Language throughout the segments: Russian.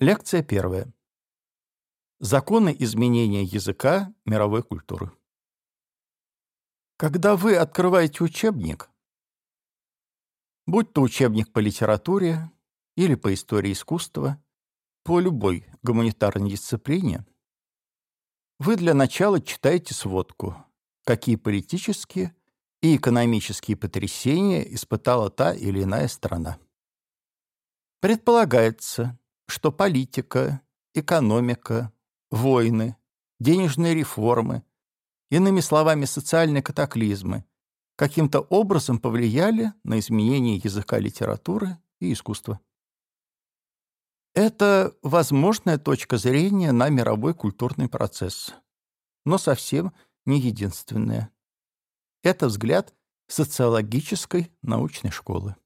Лекция первая. Законы изменения языка мировой культуры. Когда вы открываете учебник, будь то учебник по литературе или по истории искусства, по любой гуманитарной дисциплине, вы для начала читаете сводку, какие политические и экономические потрясения испытала та или иная страна. Предполагается, что политика, экономика, войны, денежные реформы, иными словами, социальные катаклизмы, каким-то образом повлияли на изменение языка литературы и искусства. Это возможная точка зрения на мировой культурный процесс, но совсем не единственная. Это взгляд социологической научной школы.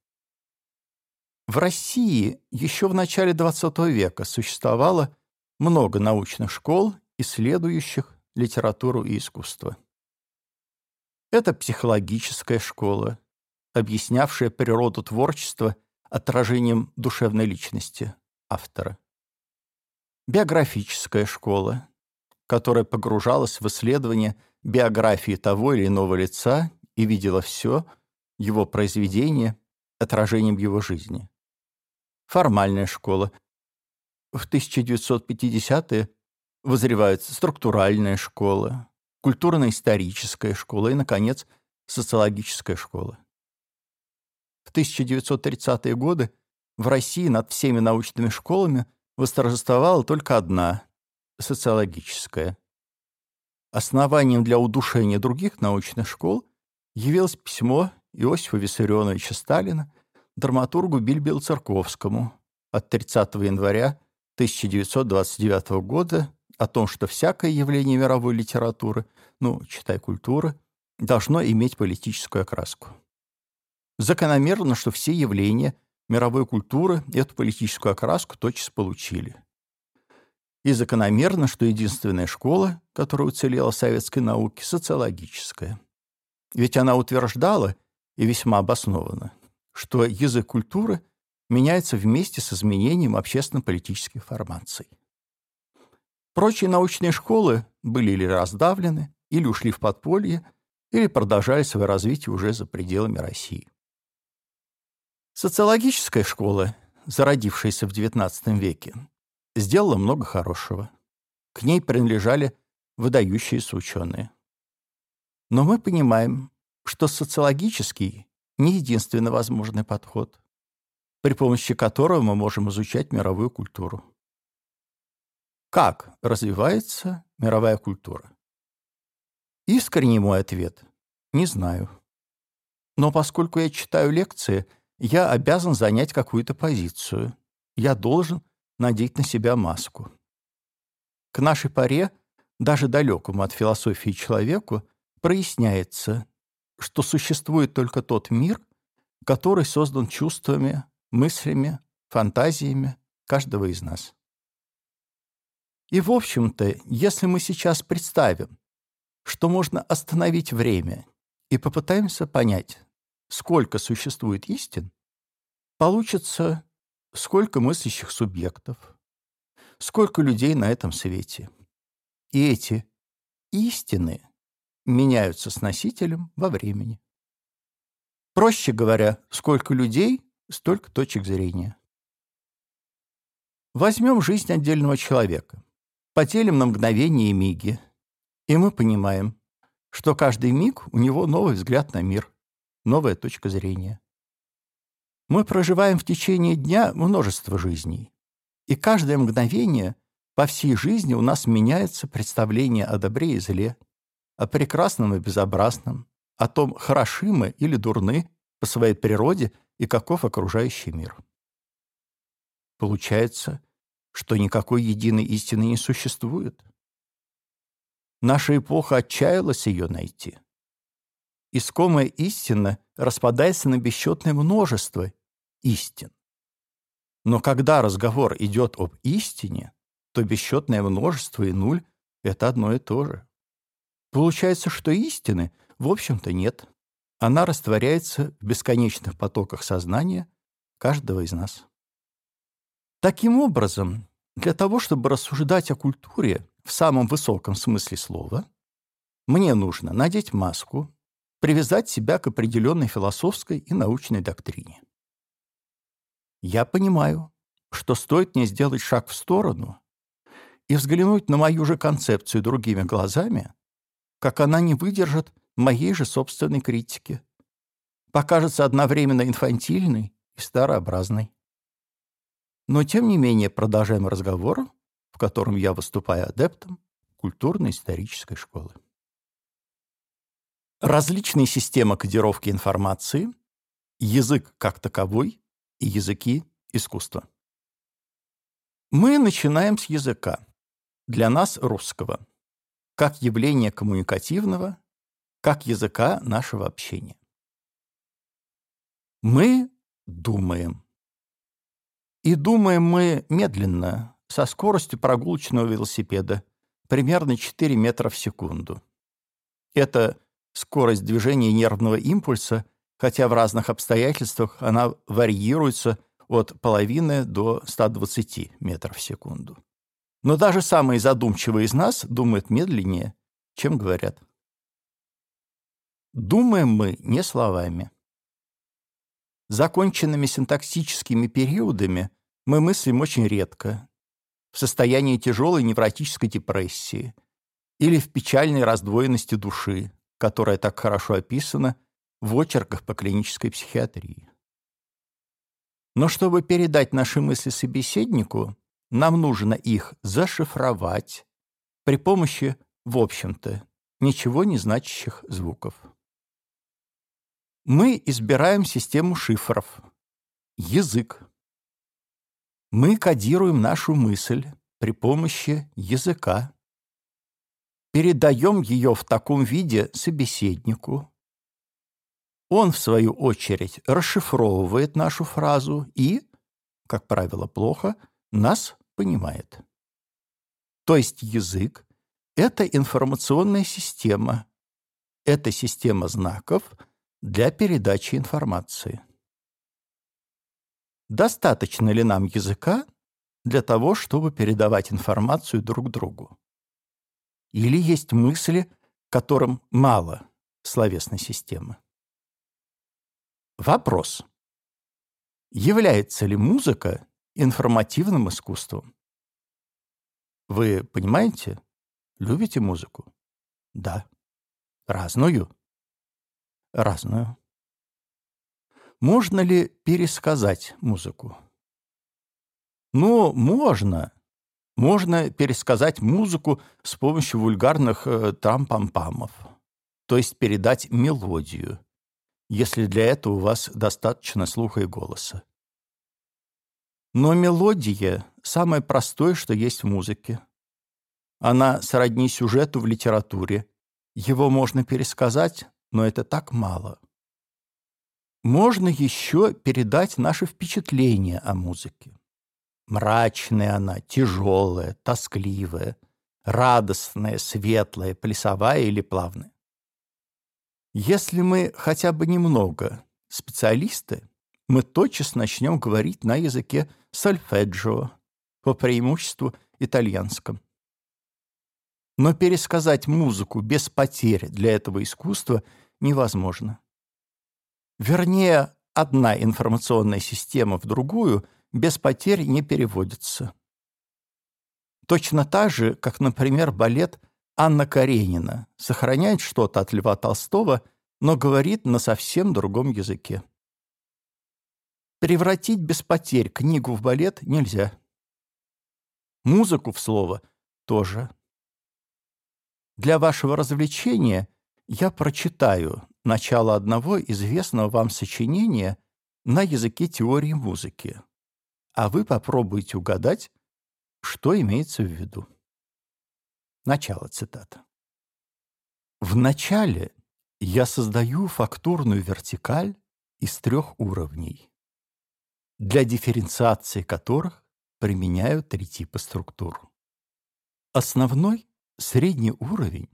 В России еще в начале XX века существовало много научных школ, исследующих литературу и искусство. Это психологическая школа, объяснявшая природу творчества отражением душевной личности автора. Биографическая школа, которая погружалась в исследование биографии того или иного лица и видела все, его произведение, отражением его жизни формальная школа. В 1950-е возревает структуральная школа, культурно-историческая школа и, наконец, социологическая школа. В 1930-е годы в России над всеми научными школами восторжествовала только одна — социологическая. Основанием для удушения других научных школ явилось письмо Иосифа Виссарионовича Сталина драматургу Бильбил Церковскому от 30 января 1929 года о том, что всякое явление мировой литературы, ну, читай культуры, должно иметь политическую окраску. Закономерно, что все явления мировой культуры эту политическую окраску тотчас получили. И закономерно, что единственная школа, которая уцелела советской науке, социологическая. Ведь она утверждала, и весьма обоснованно, что язык культуры меняется вместе с изменением общественно-политических формаций. Прочие научные школы были или раздавлены, или ушли в подполье, или продолжали свое развитие уже за пределами России. Социологическая школа, зародившаяся в XIX веке, сделала много хорошего. К ней принадлежали выдающиеся ученые. Но мы понимаем, что социологический не единственный возможный подход, при помощи которого мы можем изучать мировую культуру. Как развивается мировая культура? Искренний мой ответ – не знаю. Но поскольку я читаю лекции, я обязан занять какую-то позицию. Я должен надеть на себя маску. К нашей паре, даже далекому от философии человеку, проясняется, что существует только тот мир, который создан чувствами, мыслями, фантазиями каждого из нас. И, в общем-то, если мы сейчас представим, что можно остановить время и попытаемся понять, сколько существует истин, получится, сколько мыслящих субъектов, сколько людей на этом свете. И эти истины меняются с носителем во времени. Проще говоря, сколько людей, столько точек зрения. Возьмем жизнь отдельного человека, поделим на мгновение и миги, и мы понимаем, что каждый миг у него новый взгляд на мир, новая точка зрения. Мы проживаем в течение дня множество жизней, и каждое мгновение по всей жизни у нас меняется представление о добре и зле, о прекрасном и безобразном, о том, хороши мы или дурны по своей природе и каков окружающий мир. Получается, что никакой единой истины не существует. Наша эпоха отчаялась ее найти. Искомая истина распадается на бесчетное множество истин. Но когда разговор идет об истине, то бесчетное множество и нуль — это одно и то же. Получается, что истины, в общем-то, нет. Она растворяется в бесконечных потоках сознания каждого из нас. Таким образом, Для того, чтобы рассуждать о культуре в самом высоком смысле слова, мне нужно надеть маску, привязать себя к определенной философской и научной доктрине. Я понимаю, что стоит мне сделать шаг в сторону и взглянуть на мою же концепцию другими глазами, как она не выдержит моей же собственной критики, покажется одновременно инфантильной и старообразной. Но, тем не менее, продолжаем разговор, в котором я выступаю адептом культурно-исторической школы. Различные системы кодировки информации, язык как таковой и языки искусства. Мы начинаем с языка, для нас русского, как явление коммуникативного, как языка нашего общения. Мы думаем. И думаем мы медленно, со скоростью прогулочного велосипеда, примерно 4 метра в секунду. Это скорость движения нервного импульса, хотя в разных обстоятельствах она варьируется от половины до 120 метров в секунду. Но даже самые задумчивые из нас думают медленнее, чем говорят. Думаем мы не словами. Законченными синтаксическими периодами мы мыслим очень редко, в состоянии тяжелой невротической депрессии или в печальной раздвоенности души, которая так хорошо описана в очерках по клинической психиатрии. Но чтобы передать наши мысли собеседнику, нам нужно их зашифровать при помощи, в общем-то, ничего не значащих звуков. Мы избираем систему шифров, язык. Мы кодируем нашу мысль при помощи языка передаем ее в таком виде собеседнику. Он, в свою очередь, расшифровывает нашу фразу и, как правило, плохо, нас понимает. То есть язык — это информационная система, это система знаков для передачи информации. Достаточно ли нам языка для того, чтобы передавать информацию друг другу? Или есть мысли, которым мало словесной системы? Вопрос. Является ли музыка информативным искусством? Вы понимаете? Любите музыку? Да. Разную? Разную. Можно ли пересказать музыку? Ну, можно, можно пересказать музыку с помощью вульгарных э, там-пам-памов, то есть передать мелодию, если для этого у вас достаточно слуха и голоса. Но мелодия — самое простое, что есть в музыке. Она сродни сюжету в литературе. Его можно пересказать, но это так мало. Можно еще передать наши впечатления о музыке. Мрачная она, тяжелая, тоскливая, радостная, светлая, плясовая или плавная. Если мы хотя бы немного специалисты, мы тотчас начнем говорить на языке сольфеджио, по преимуществу итальянском. Но пересказать музыку без потерь для этого искусства невозможно. Вернее, одна информационная система в другую – без потерь не переводится. Точно так же, как, например, балет Анна Каренина сохраняет что-то от Льва Толстого, но говорит на совсем другом языке. Превратить без потерь книгу в балет нельзя. Музыку в слово тоже. Для вашего развлечения я прочитаю начало одного известного вам сочинения на языке теории музыки а вы попробуйте угадать, что имеется в виду. Начало цитаты. В начале я создаю фактурную вертикаль из трех уровней, для дифференциации которых применяю три типа структур. Основной, средний уровень,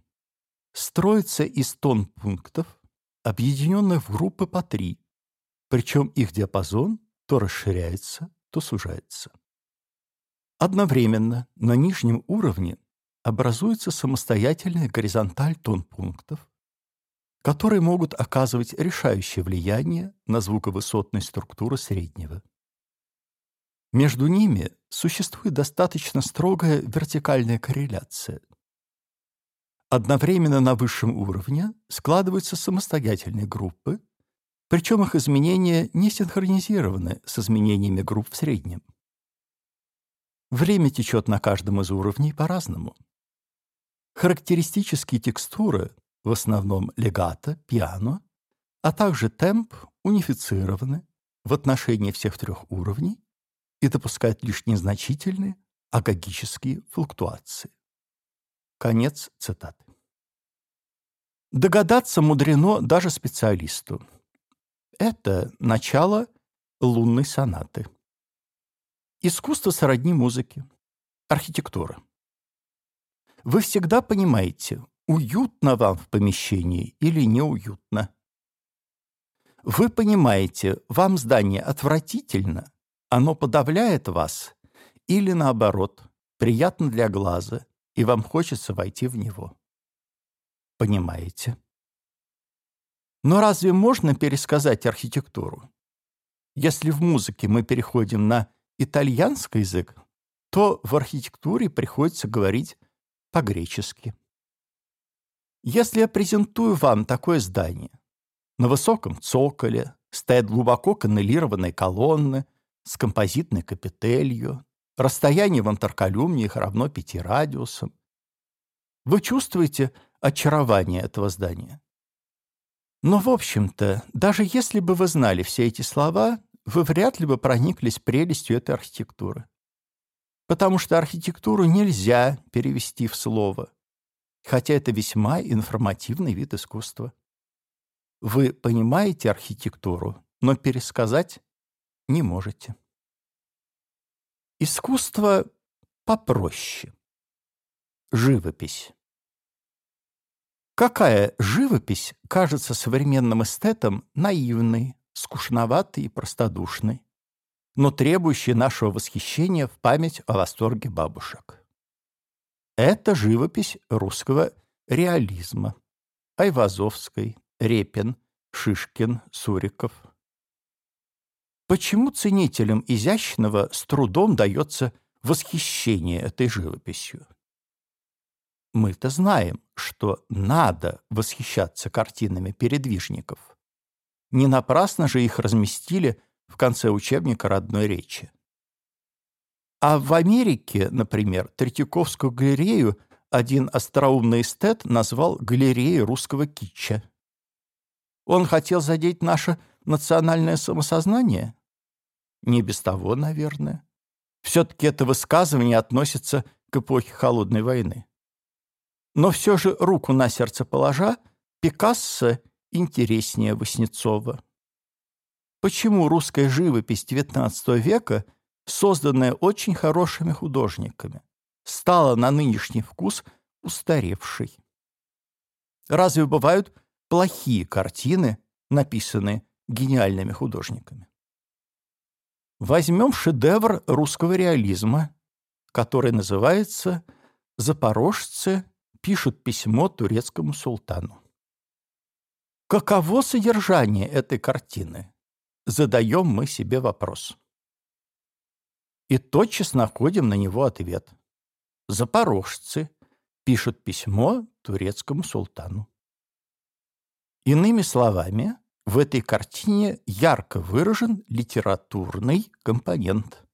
строится из тон пунктов, объединенных в группы по три, причем их диапазон то расширяется, то сужается. Одновременно на нижнем уровне образуется самостоятельная горизонталь тонпунктов, которые могут оказывать решающее влияние на звуковысотные структуры среднего. Между ними существует достаточно строгая вертикальная корреляция. Одновременно на высшем уровне складываются самостоятельные группы, причем их изменения не синхронизированы с изменениями групп в среднем. Время течет на каждом из уровней по-разному. Характеристические текстуры, в основном легато, пиано, а также темп унифицированы в отношении всех трех уровней и допускают лишь незначительные агогические флуктуации. Конец цитаты. Догадаться мудрено даже специалисту. Это начало лунной сонаты. Искусство сродни музыке, архитектура. Вы всегда понимаете, уютно вам в помещении или неуютно. Вы понимаете, вам здание отвратительно, оно подавляет вас, или наоборот, приятно для глаза, и вам хочется войти в него. Понимаете? Но разве можно пересказать архитектуру? Если в музыке мы переходим на итальянский язык, то в архитектуре приходится говорить по-гречески. Если я презентую вам такое здание, на высоком цоколе стоят глубоко каннелированные колонны с композитной капителью, расстояние в антраколюмниях равно пяти радиусам, вы чувствуете очарование этого здания. Но, в общем-то, даже если бы вы знали все эти слова, вы вряд ли бы прониклись прелестью этой архитектуры потому что архитектуру нельзя перевести в слово, хотя это весьма информативный вид искусства. Вы понимаете архитектуру, но пересказать не можете. Искусство попроще. Живопись. Какая живопись кажется современным эстетам наивной, скучноватой и простодушной? но требующие нашего восхищения в память о восторге бабушек. Это живопись русского реализма. Айвазовской, Репин, Шишкин, Суриков. Почему ценителям изящного с трудом дается восхищение этой живописью? Мы-то знаем, что надо восхищаться картинами передвижников. Не напрасно же их разместили в конце учебника родной речи. А в Америке, например, Третьяковскую галерею один остроумный эстет назвал галереей русского китча. Он хотел задеть наше национальное самосознание? Не без того, наверное. Все-таки это высказывание относится к эпохе Холодной войны. Но все же руку на сердце положа, Пикассо интереснее Васнецова. Почему русская живопись XIX века, созданная очень хорошими художниками, стала на нынешний вкус устаревшей? Разве бывают плохие картины, написанные гениальными художниками? Возьмем шедевр русского реализма, который называется «Запорожцы пишут письмо турецкому султану». Каково содержание этой картины? задаем мы себе вопрос. И тотчас находим на него ответ. Запорожцы пишут письмо турецкому султану. Иными словами, в этой картине ярко выражен литературный компонент.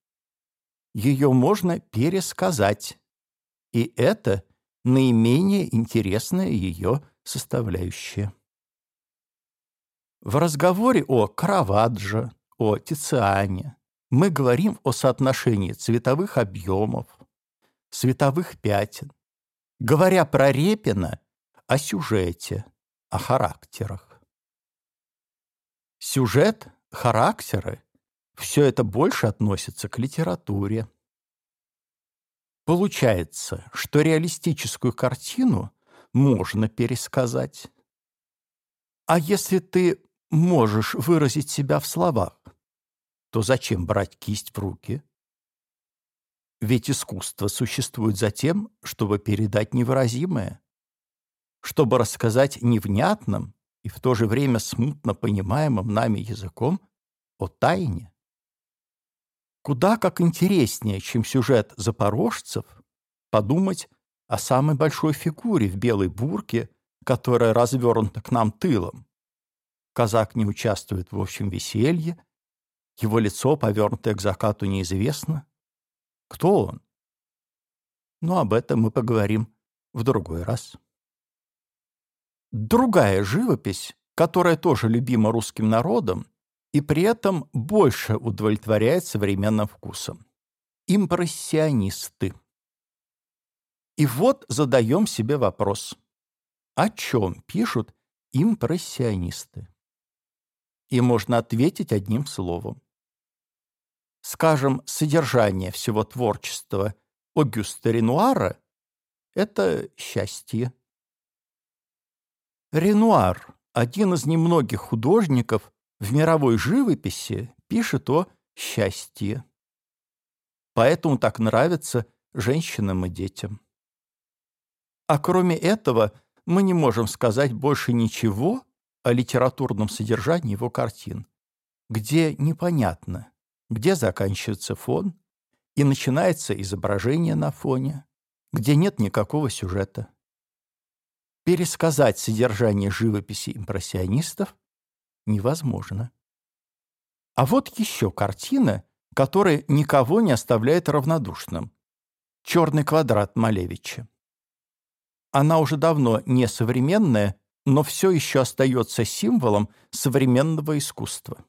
Ее можно пересказать, и это наименее интересная ее составляющая. В разговоре о Караваджо, о Тициане мы говорим о соотношении цветовых объемов, цветовых пятен. Говоря про Репина, о сюжете, о характерах. Сюжет, характеры – все это больше относится к литературе. Получается, что реалистическую картину можно пересказать. А если ты можешь выразить себя в словах, то зачем брать кисть в руки? Ведь искусство существует за тем, чтобы передать невыразимое, чтобы рассказать невнятным и в то же время смутно понимаемым нами языком о тайне. Куда как интереснее, чем сюжет запорожцев, подумать о самой большой фигуре в белой бурке, которая развернута к нам тылом. Казак не участвует в общем веселье, его лицо, повернутое к закату, неизвестно. Кто он? Но об этом мы поговорим в другой раз. Другая живопись, которая тоже любима русским народом и при этом больше удовлетворяет современным вкусом. Импрессионисты. И вот задаем себе вопрос. О чем пишут импрессионисты? И можно ответить одним словом. Скажем, содержание всего творчества Огюста Ренуара – это счастье. Ренуар, один из немногих художников в мировой живописи, пишет о счастье. Поэтому так нравится женщинам и детям. А кроме этого, мы не можем сказать больше ничего о литературном содержании его картин, где непонятно, где заканчивается фон и начинается изображение на фоне, где нет никакого сюжета пересказать содержание живописи импрессионистов невозможно. А вот еще картина, которая никого не оставляет равнодушным. «Черный квадрат» Малевича. Она уже давно не современная, но все еще остается символом современного искусства.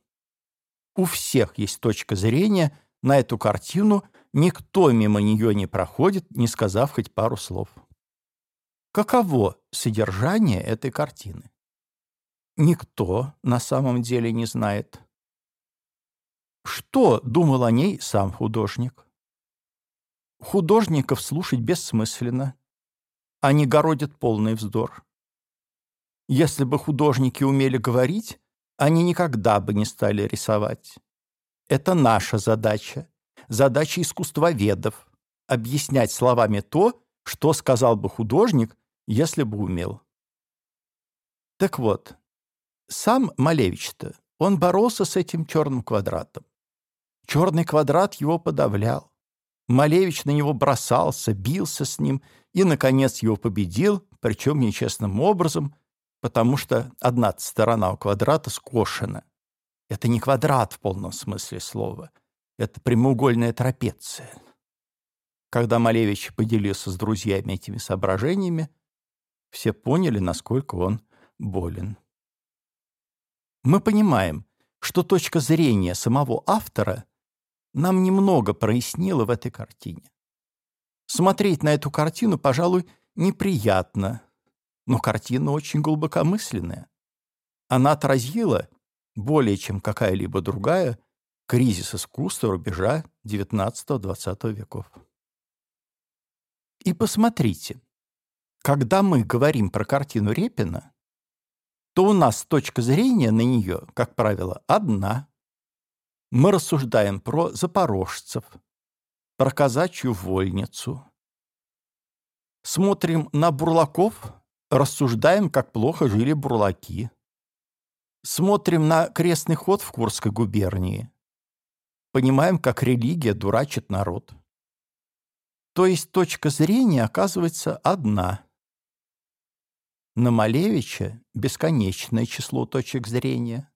У всех есть точка зрения на эту картину, никто мимо нее не проходит, не сказав хоть пару слов. Каково содержание этой картины? Никто на самом деле не знает. Что думал о ней сам художник? Художников слушать бессмысленно. Они городят полный вздор. Если бы художники умели говорить, они никогда бы не стали рисовать. Это наша задача, задача искусствоведов — объяснять словами то, что сказал бы художник, если бы умел. Так вот, сам Малевич-то, он боролся с этим черным квадратом. Черный квадрат его подавлял. Малевич на него бросался, бился с ним и, наконец, его победил, причем нечестным образом, потому что одна сторона у квадрата скошена. Это не квадрат в полном смысле слова. Это прямоугольная трапеция. Когда Малевич поделился с друзьями этими соображениями, все поняли, насколько он болен. Мы понимаем, что точка зрения самого автора нам немного прояснила в этой картине. Смотреть на эту картину, пожалуй, неприятно, но картина очень глубокомысленная. Она отразила, более чем какая-либо другая, кризис искусства рубежа XIX-XX веков. И посмотрите, когда мы говорим про картину Репина, то у нас точка зрения на нее, как правило, одна. Мы рассуждаем про запорожцев, про казачью вольницу. Смотрим на бурлаков, рассуждаем, как плохо жили бурлаки. Смотрим на крестный ход в Курской губернии. Понимаем, как религия дурачит народ. То есть точка зрения оказывается одна. На Малевича бесконечное число точек зрения.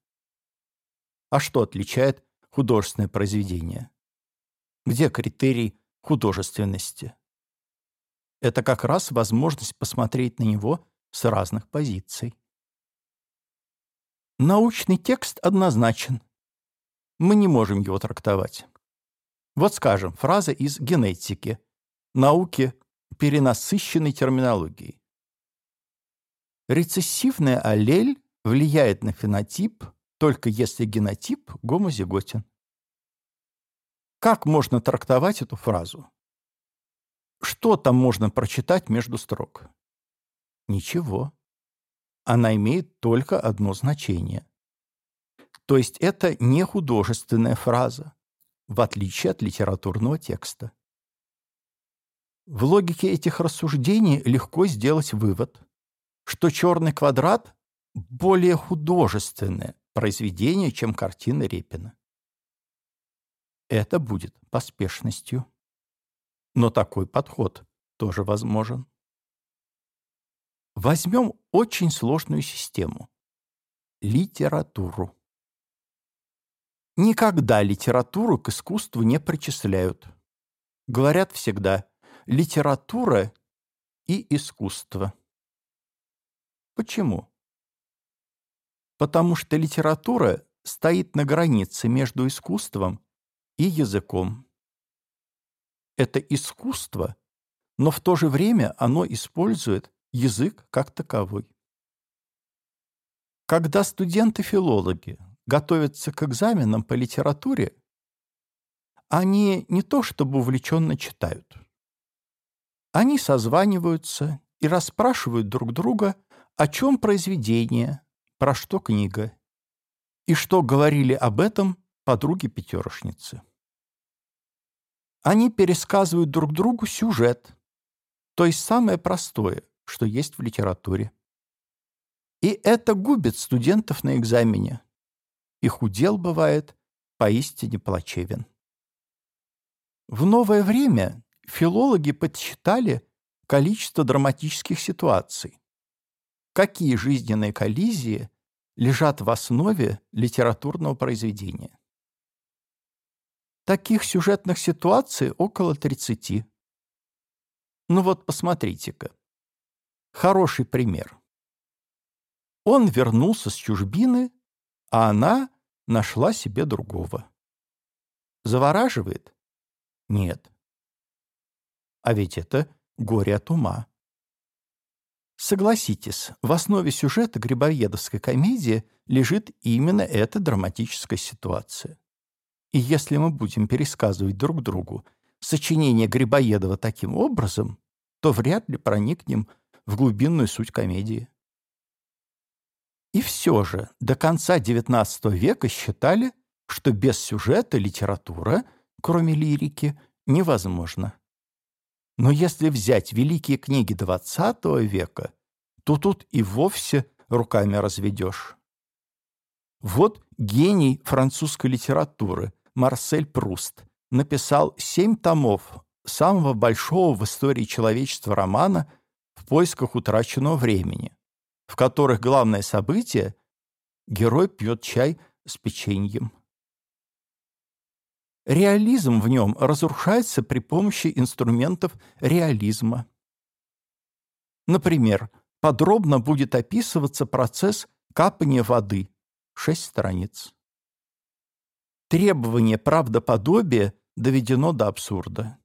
А что отличает художественное произведение? Где критерий художественности? Это как раз возможность посмотреть на него с разных позиций. Научный текст однозначен. Мы не можем его трактовать. Вот скажем, фраза из генетики, науки перенасыщенной терминологией. Рецессивная аллель влияет на фенотип только если генотип гомозиготен. Как можно трактовать эту фразу? Что там можно прочитать между строк? Ничего. Она имеет только одно значение. То есть это не художественная фраза, в отличие от литературного текста. В логике этих рассуждений легко сделать вывод, что «Черный квадрат» более художественное произведение, чем картина Репина. Это будет поспешностью. Но такой подход тоже возможен. Возьмем очень сложную систему – литературу. Никогда литературу к искусству не причисляют. Говорят всегда «литература и искусство». Почему? Потому что литература стоит на границе между искусством и языком. Это искусство, но в то же время оно использует язык как таковой. Когда студенты-филологи готовятся к экзаменам по литературе, они не то чтобы увлеченно читают. Они созваниваются и расспрашивают друг друга, о чем произведение, про что книга, и что говорили об этом подруги-пятерошницы. Они пересказывают друг другу сюжет, то есть самое простое, что есть в литературе. И это губит студентов на экзамене. Их удел бывает поистине плачевен. В новое время филологи подсчитали количество драматических ситуаций. Какие жизненные коллизии лежат в основе литературного произведения? Таких сюжетных ситуаций около 30. Ну вот посмотрите-ка. Хороший пример. Он вернулся с чужбины, а она нашла себе другого. Завораживает? Нет. А ведь это горе от ума. Согласитесь, в основе сюжета грибоедовской комедии лежит именно эта драматическая ситуация. И если мы будем пересказывать друг другу сочинение Грибоедова таким образом, то вряд ли проникнем в глубинную суть комедии. И все же до конца XIX века считали, что без сюжета литература, кроме лирики, невозможна. Но если взять великие книги XX века, то тут и вовсе руками разведешь. Вот гений французской литературы Марсель Пруст написал семь томов самого большого в истории человечества романа в поисках утраченного времени, в которых главное событие — герой пьет чай с печеньем. Реализм в нем разрушается при помощи инструментов реализма. Например, подробно будет описываться процесс капания воды, шесть страниц. Требование правдоподобия доведено до абсурда.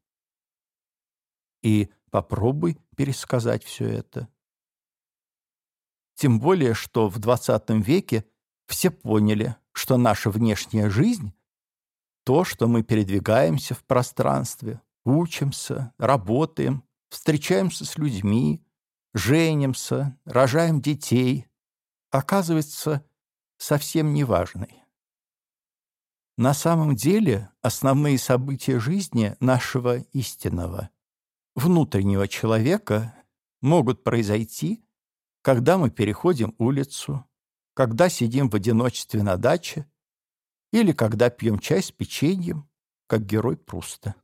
И Попробуй пересказать все это. Тем более, что в 20 веке все поняли, что наша внешняя жизнь — то, что мы передвигаемся в пространстве, учимся, работаем, встречаемся с людьми, женимся, рожаем детей, оказывается совсем неважной. На самом деле основные события жизни нашего истинного внутреннего человека могут произойти, когда мы переходим улицу, когда сидим в одиночестве на даче или когда пьем чай с печеньем, как герой Пруста.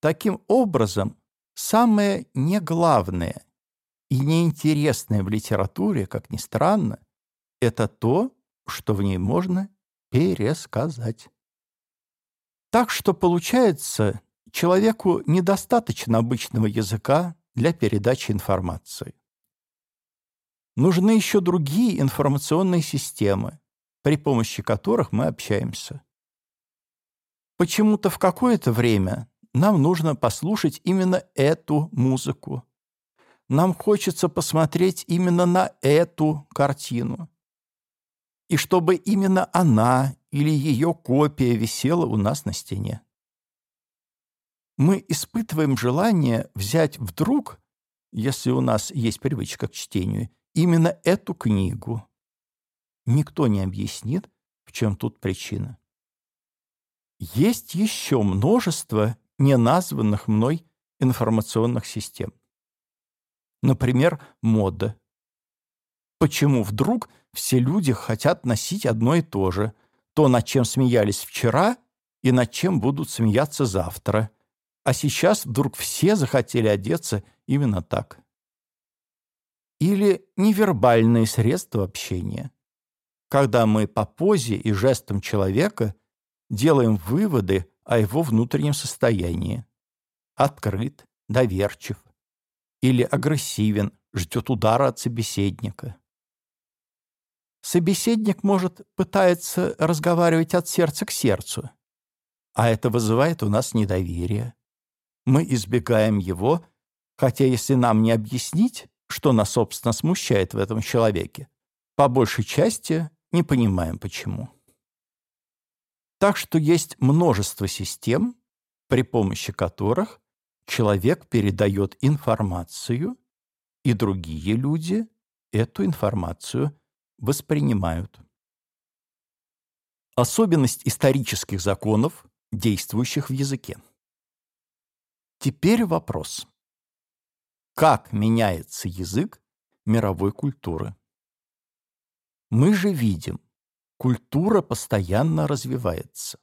Таким образом, самое неглавное и неинтересное в литературе, как ни странно, это то, что в ней можно пересказать. Так что получается, человеку недостаточно обычного языка для передачи информации. Нужны еще другие информационные системы, при помощи которых мы общаемся. Почему-то в какое-то время нам нужно послушать именно эту музыку. Нам хочется посмотреть именно на эту картину. И чтобы именно она или ее копия висела у нас на стене мы испытываем желание взять вдруг, если у нас есть привычка к чтению, именно эту книгу. Никто не объяснит, в чем тут причина. Есть еще множество неназванных мной информационных систем. Например, мода. Почему вдруг все люди хотят носить одно и то же, то, над чем смеялись вчера, и над чем будут смеяться завтра, а сейчас вдруг все захотели одеться именно так? Или невербальные средства общения, когда мы по позе и жестам человека делаем выводы о его внутреннем состоянии. Открыт, доверчив или агрессивен, ждет удара от собеседника. Собеседник, может, пытается разговаривать от сердца к сердцу, а это вызывает у нас недоверие. Мы избегаем его, хотя если нам не объяснить, что нас, собственно, смущает в этом человеке, по большей части не понимаем почему. Так что есть множество систем, при помощи которых человек передает информацию, и другие люди эту информацию воспринимают. Особенность исторических законов, действующих в языке. Теперь вопрос. Как меняется язык мировой культуры? Мы же видим, культура постоянно развивается.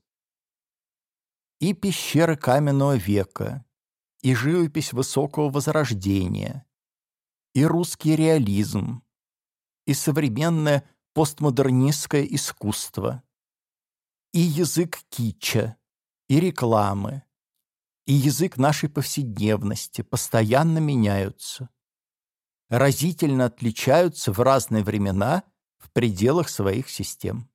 И пещеры каменного века, и живопись высокого возрождения, и русский реализм, и современное постмодернистское искусство, и язык кича, и рекламы, и язык нашей повседневности постоянно меняются, разительно отличаются в разные времена – в пределах своих систем.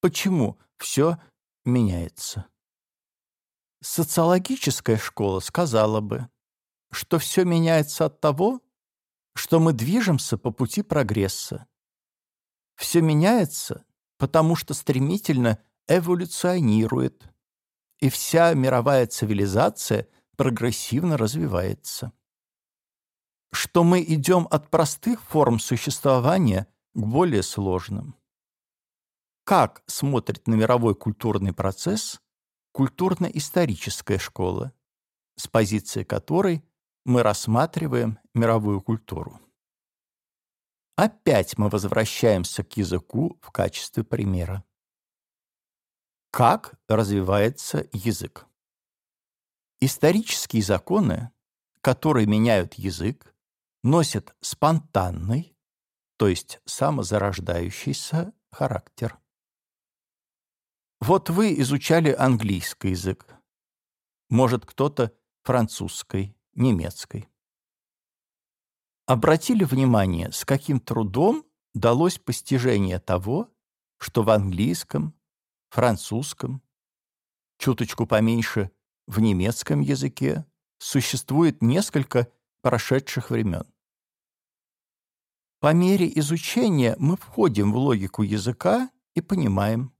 Почему все меняется? Социологическая школа сказала бы, что все меняется от того, что мы движемся по пути прогресса. Все меняется, потому что стремительно эволюционирует, и вся мировая цивилизация прогрессивно развивается что мы идем от простых форм существования к более сложным. Как смотрит на мировой культурный процесс культурно-историческая школа, с позиции которой мы рассматриваем мировую культуру? Опять мы возвращаемся к языку в качестве примера. Как развивается язык? Исторические законы, которые меняют язык, носят спонтанный, то есть самозарождающийся характер. Вот вы изучали английский язык, может, кто-то французской, немецкой. Обратили внимание, с каким трудом далось постижение того, что в английском, французском, чуточку поменьше в немецком языке существует несколько прошедших времен. По мере изучения мы входим в логику языка и понимаем,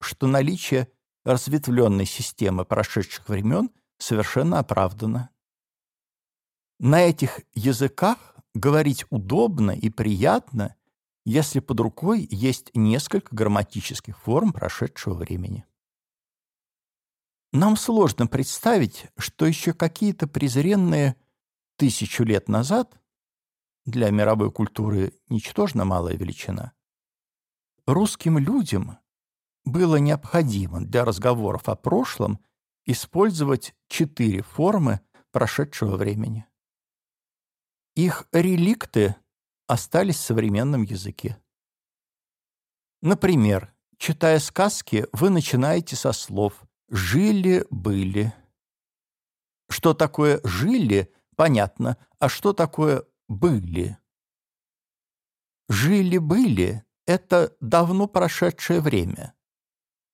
что наличие разветвленной системы прошедших времен совершенно оправдано. На этих языках говорить удобно и приятно, если под рукой есть несколько грамматических форм прошедшего времени. Нам сложно представить, что еще какие-то презренные тысячу лет назад, для мировой культуры ничтожно малая величина, русским людям было необходимо для разговоров о прошлом использовать четыре формы прошедшего времени. Их реликты остались в современном языке. Например, читая сказки, вы начинаете со слов «жили-были». Что такое «жили» Понятно. А что такое «были»? «Жили-были» — это давно прошедшее время.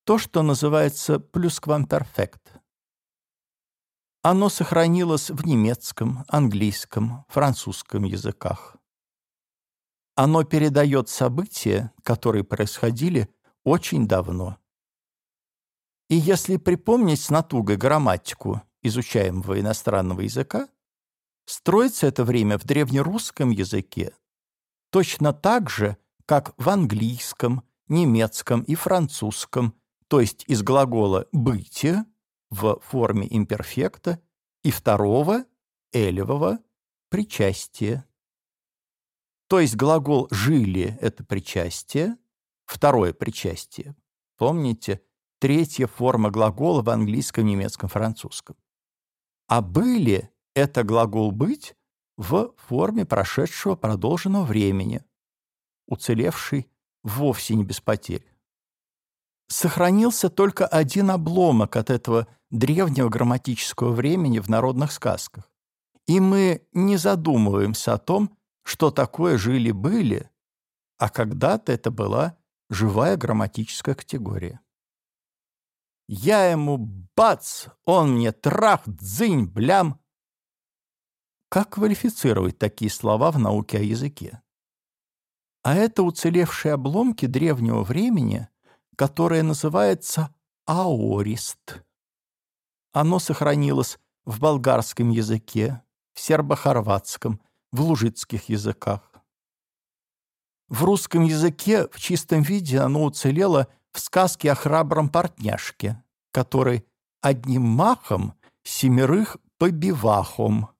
То, что называется плюсквамперфект. Оно сохранилось в немецком, английском, французском языках. Оно передает события, которые происходили очень давно. И если припомнить с натугой грамматику изучаемого иностранного языка, Строится это время в древнерусском языке точно так же, как в английском, немецком и французском, то есть из глагола «быть» в форме имперфекта и второго элевого причастия. То есть глагол «жили» — это причастие, второе причастие. Помните, третья форма глагола в английском, немецком, французском. А «были» — это глагол «быть» в форме прошедшего продолженного времени, уцелевший вовсе не без потерь. Сохранился только один обломок от этого древнего грамматического времени в народных сказках. И мы не задумываемся о том, что такое «жили-были», а когда-то это была живая грамматическая категория. Я ему бац, он мне трах, дзынь, блям. Как квалифицировать такие слова в науке о языке? А это уцелевшие обломки древнего времени, которое называется аорист. Оно сохранилось в болгарском языке, в сербо-хорватском, в лужицких языках. В русском языке в чистом виде оно уцелело в сказке о храбром портняшке, который одним махом семерых побивахом.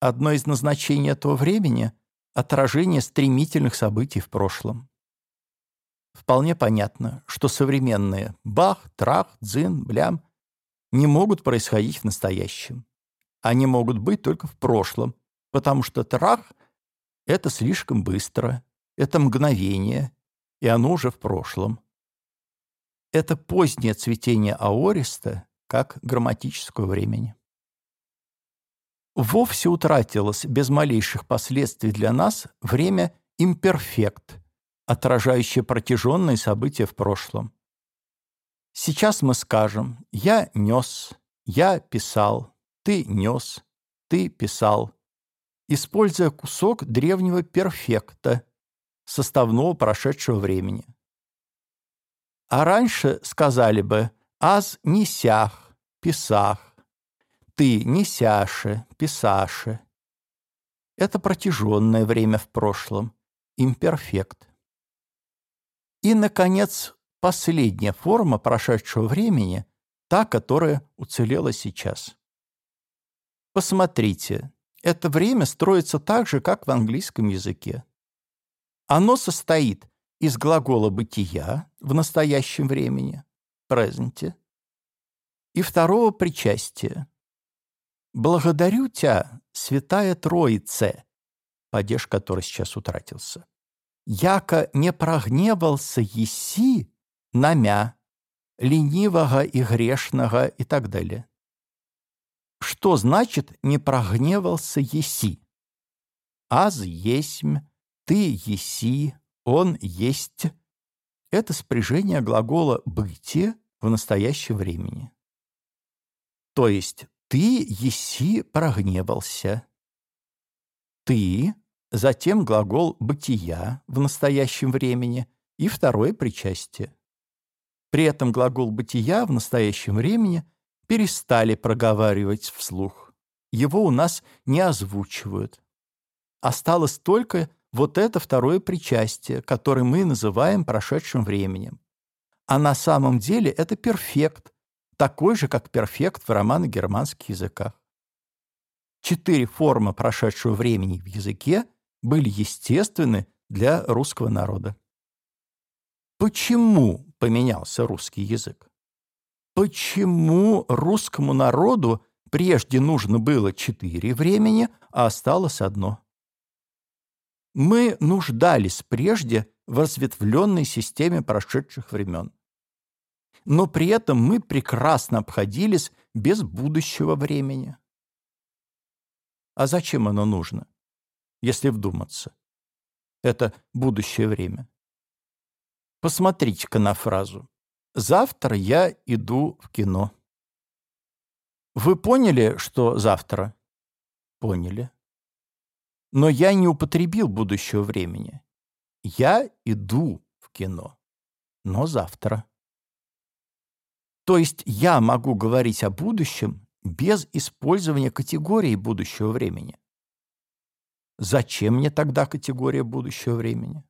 Одно из назначений этого времени — отражение стремительных событий в прошлом. Вполне понятно, что современные бах, трах, дзин, блям не могут происходить в настоящем. Они могут быть только в прошлом, потому что трах — это слишком быстро, это мгновение, и оно уже в прошлом. Это позднее цветение аориста как грамматического времени. Вовсе утратилось без малейших последствий для нас время имперфект, отражающее протяженные события в прошлом. Сейчас мы скажем «я нес», «я писал», «ты нес», «ты писал», используя кусок древнего перфекта, составного прошедшего времени. А раньше сказали бы «аз несях», «писах», «ты несяше», «писаше». Это протяженное время в прошлом, имперфект. И, наконец, последняя форма прошедшего времени, та, которая уцелела сейчас. Посмотрите, это время строится так же, как в английском языке. Оно состоит из глагола «бытия» в настоящем времени, презенте, и второго причастия. «Благодарю тебя, святая Троице», падеж который сейчас утратился. «Яко не прогневался еси намя, ленивого и грешного и так далее». Что значит «не прогневался еси»? «Аз есмь», «ты еси», «он есть» — это спряжение глагола «бытие» в настоящем времени. То есть «ты еси прогневался». «Ты», затем глагол «бытия» в настоящем времени и второе причастие. При этом глагол «бытия» в настоящем времени — перестали проговаривать вслух. Его у нас не озвучивают. Осталось только вот это второе причастие, которое мы называем прошедшим временем. А на самом деле это перфект, такой же, как перфект в романо-германских языках. Четыре формы прошедшего времени в языке были естественны для русского народа. Почему поменялся русский язык? почему русскому народу прежде нужно было четыре времени, а осталось одно. Мы нуждались прежде в разветвленной системе прошедших времен. Но при этом мы прекрасно обходились без будущего времени. А зачем оно нужно, если вдуматься? Это будущее время. Посмотрите-ка на фразу. Завтра я иду в кино. Вы поняли, что завтра? Поняли. Но я не употребил будущего времени. Я иду в кино, но завтра. То есть я могу говорить о будущем без использования категории будущего времени. Зачем мне тогда категория будущего времени?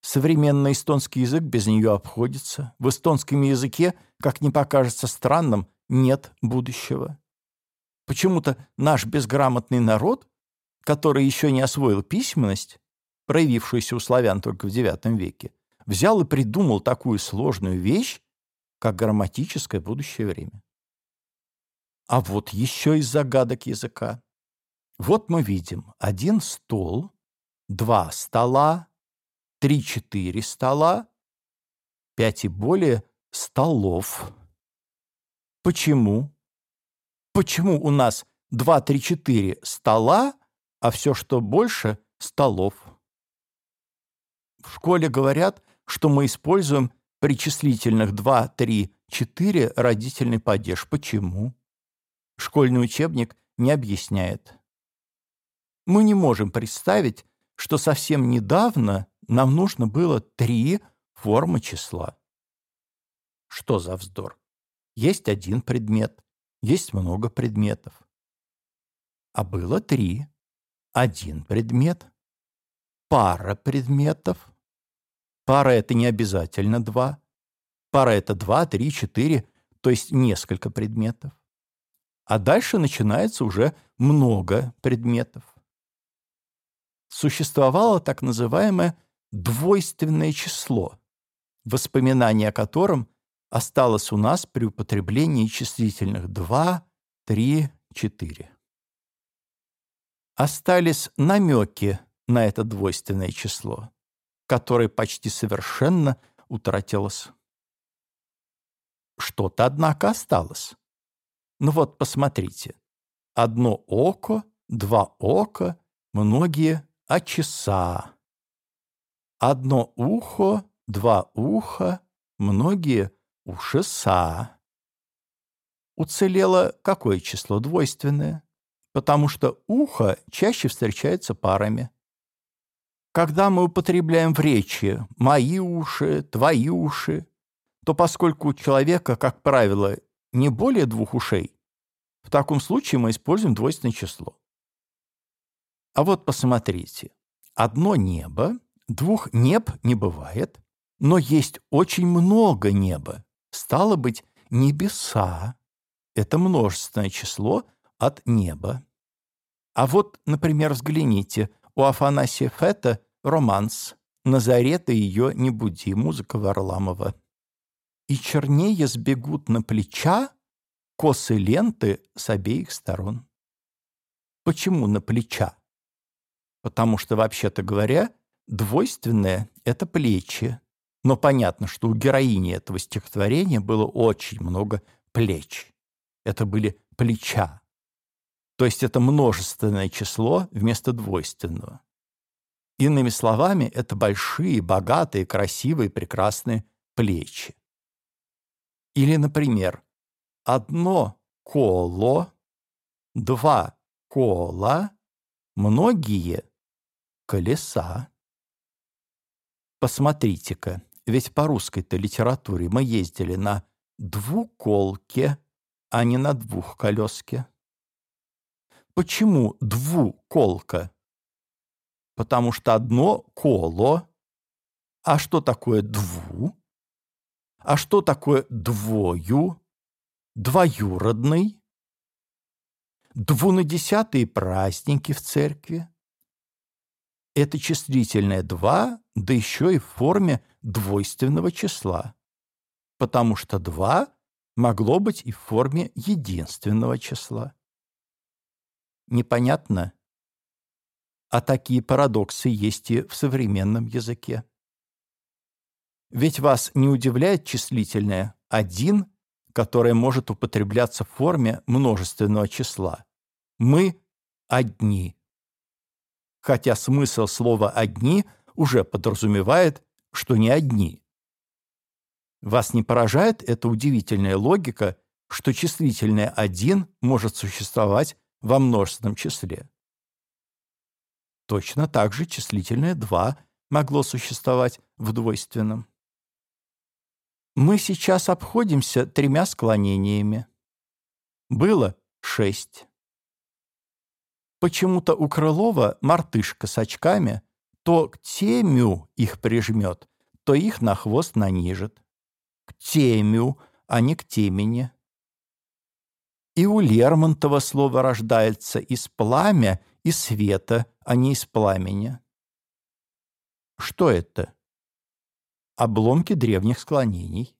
Современный эстонский язык без нее обходится. В эстонском языке, как не покажется странным, нет будущего. Почему-то наш безграмотный народ, который еще не освоил письменность, проявившуюся у славян только в IX веке, взял и придумал такую сложную вещь, как грамматическое будущее время. А вот еще из загадок языка. Вот мы видим один стол, два стола, три-четыре стола, пять и более столов. Почему? Почему у нас два, три, четыре стола, а все, что больше – столов? В школе говорят, что мы используем причислительных 2, 3, 4 родительный падеж. Почему? Школьный учебник не объясняет. Мы не можем представить, что совсем недавно нам нужно было три формы числа. Что за вздор? Есть один предмет, есть много предметов. А было три. Один предмет, пара предметов. Пара — это не обязательно два. Пара — это два, три, четыре, то есть несколько предметов. А дальше начинается уже много предметов. Существовало так называемое двойственное число, воспоминание о котором осталось у нас при употреблении числительных 2, 3, 4. Остались намеки на это двойственное число, которое почти совершенно утратилось. Что-то, однако, осталось. Ну вот, посмотрите. Одно око, два ока, многие а часа. Одно ухо, два уха, многие ушеса. Уцелело какое число двойственное? Потому что ухо чаще встречается парами. Когда мы употребляем в речи «мои уши», «твои уши», то поскольку у человека, как правило, не более двух ушей, в таком случае мы используем двойственное число. А вот посмотрите. Одно небо Двух неб не бывает, но есть очень много неба. Стало быть, небеса — это множественное число от неба. А вот, например, взгляните, у Афанасия Фета романс «Назарета ее не буди» музыка Варламова. И чернее сбегут на плеча косы ленты с обеих сторон. Почему на плеча? Потому что, вообще-то говоря, Двойственное — это плечи. Но понятно, что у героини этого стихотворения было очень много плеч. Это были плеча. То есть это множественное число вместо двойственного. Иными словами, это большие, богатые, красивые, прекрасные плечи. Или, например, одно коло, два кола, многие колеса. Посмотрите-ка, ведь по русской-то литературе мы ездили на двуколке, а не на двухколеске. Почему двуколка? Потому что одно коло. А что такое дву? А что такое двою? Двоюродный? Двунадесятые праздники в церкви? Это числительное «два», да еще и в форме двойственного числа. Потому что «два» могло быть и в форме единственного числа. Непонятно? А такие парадоксы есть и в современном языке. Ведь вас не удивляет числительное «один», которое может употребляться в форме множественного числа. Мы одни хотя смысл слова «одни» уже подразумевает, что не одни. Вас не поражает эта удивительная логика, что числительное «один» может существовать во множественном числе? Точно так же числительное «два» могло существовать в двойственном. Мы сейчас обходимся тремя склонениями. Было шесть. Почему-то у Крылова мартышка с очками то к темю их прижмет, то их на хвост нанижет. К темю, а не к темени. И у Лермонтова слово рождается из пламя и света, а не из пламени. Что это? Обломки древних склонений.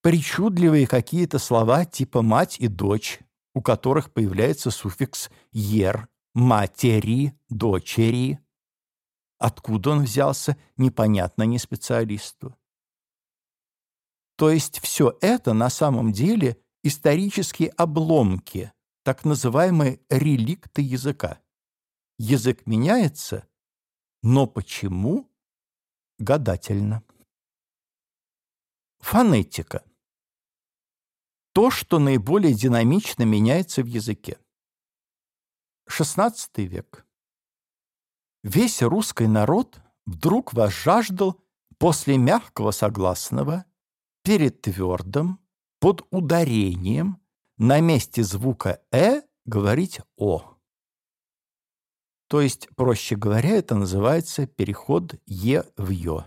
Причудливые какие-то слова типа «мать» и «дочь», у которых появляется суффикс «ер», «матери», «дочери». Откуда он взялся, непонятно не специалисту. То есть все это на самом деле исторические обломки, так называемые реликты языка. Язык меняется, но почему? Гадательно. Фонетика. То, что наиболее динамично меняется в языке. XVI век. Весь русский народ вдруг возжаждал после мягкого согласного, перед твердым, под ударением, на месте звука «э» говорить «о». То есть, проще говоря, это называется переход «е» в «ё».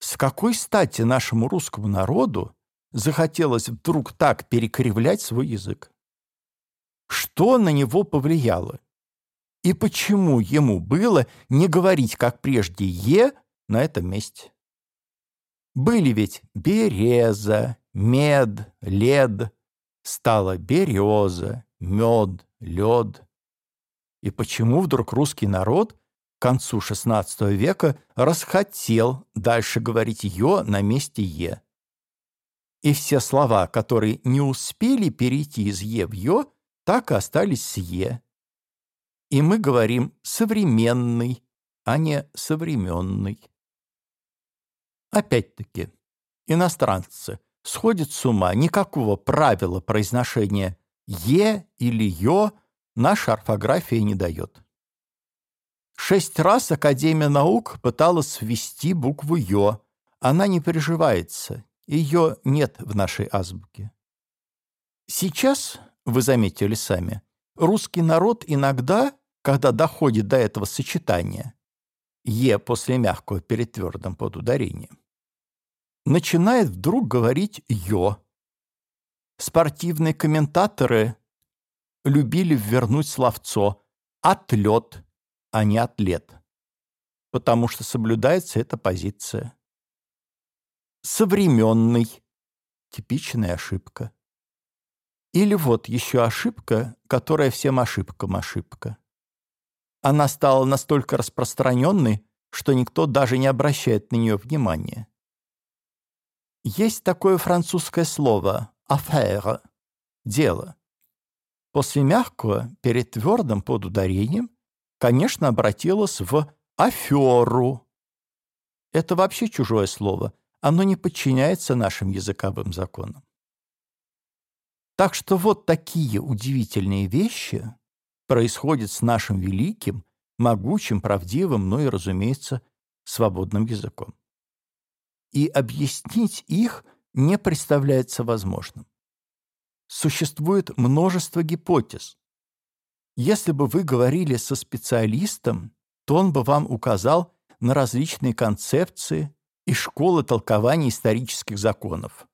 С какой стати нашему русскому народу захотелось вдруг так перекривлять свой язык? Что на него повлияло? И почему ему было не говорить, как прежде, «е» на этом месте? Были ведь береза, мед, лед, стала береза, мед, лед. И почему вдруг русский народ к концу XVI века расхотел дальше говорить «ё» на месте «е». И все слова, которые не успели перейти из «е» в «ё», так и остались с «е». И мы говорим «современный», а не «современный». Опять-таки, иностранцы сходят с ума, никакого правила произношения «е» или «ё» наша орфография не дает. Шесть раз Академия наук пыталась ввести букву «ё». Она не приживается, ее нет в нашей азбуке. Сейчас, вы заметили сами, русский народ иногда, когда доходит до этого сочетания, «е» после мягкого перед твердым под ударением, начинает вдруг говорить «ё». Спортивные комментаторы любили вернуть словцо «отлет», а не «атлет», потому что соблюдается эта позиция. Современный – типичная ошибка. Или вот еще ошибка, которая всем ошибкам ошибка. Она стала настолько распространенной, что никто даже не обращает на нее внимания. Есть такое французское слово «affaire» – «дело». После мягкого, перед твердым под ударением, конечно, обратилась в «аферу». Это вообще чужое слово, оно не подчиняется нашим языковым законам. Так что вот такие удивительные вещи происходят с нашим великим, могучим, правдивым, но и, разумеется, свободным языком. И объяснить их не представляется возможным. Существует множество гипотез. Если бы вы говорили со специалистом, то он бы вам указал на различные концепции и школы толкования исторических законов.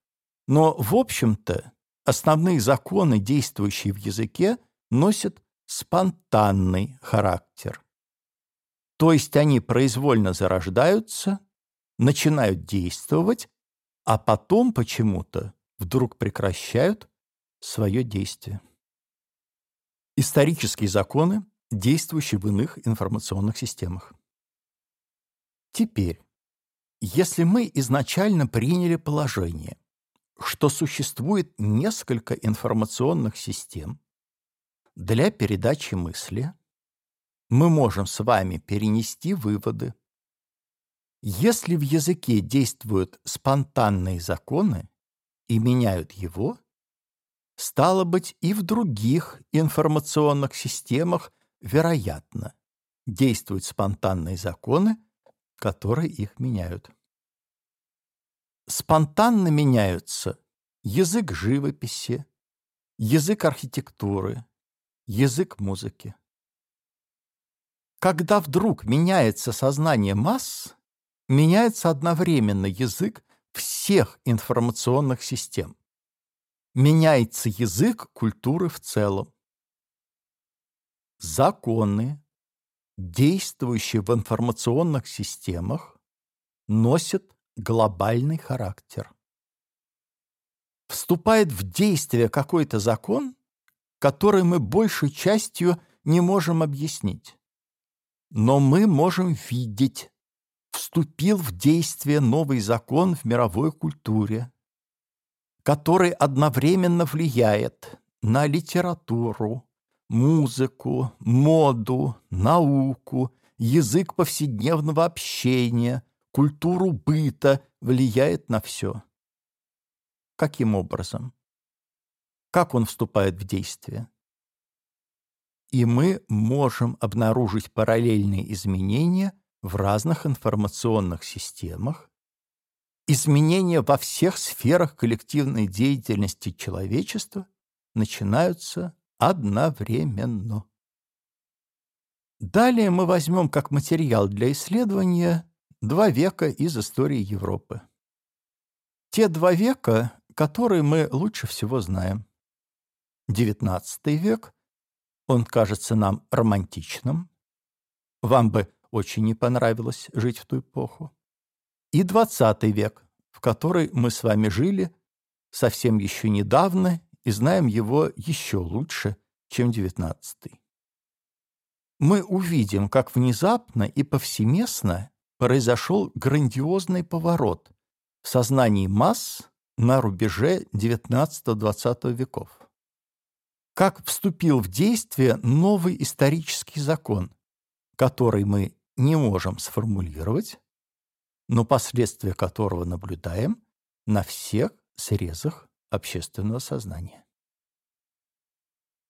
Но, в общем-то, основные законы, действующие в языке, носят спонтанный характер. То есть они произвольно зарождаются, начинают действовать, а потом почему-то вдруг прекращают свое действие. Исторические законы, действующие в иных информационных системах. Теперь, если мы изначально приняли положение, что существует несколько информационных систем для передачи мысли, мы можем с вами перенести выводы. Если в языке действуют спонтанные законы и меняют его, стало быть, и в других информационных системах, вероятно, действуют спонтанные законы, которые их меняют спонтанно меняются язык живописи, язык архитектуры, язык музыки. Когда вдруг меняется сознание масс, меняется одновременно язык всех информационных систем. меняется язык культуры в целом. Законы, действующие в информационных системах, носят глобальный характер. Вступает в действие какой-то закон, который мы большей частью не можем объяснить. Но мы можем видеть, вступил в действие новый закон в мировой культуре, который одновременно влияет на литературу, музыку, моду, науку, язык повседневного общения, культуру быта, влияет на все. Каким образом? Как он вступает в действие? И мы можем обнаружить параллельные изменения в разных информационных системах, изменения во всех сферах коллективной деятельности человечества начинаются одновременно. Далее мы возьмем как материал для исследования два века из истории Европы. Те два века, которые мы лучше всего знаем. XIX век, он кажется нам романтичным. Вам бы очень не понравилось жить в ту эпоху. И XX век, в который мы с вами жили совсем еще недавно и знаем его еще лучше, чем XIX. Мы увидим, как внезапно и повсеместно произошел грандиозный поворот в сознании масс на рубеже XIX-XX веков. Как вступил в действие новый исторический закон, который мы не можем сформулировать, но последствия которого наблюдаем на всех срезах общественного сознания.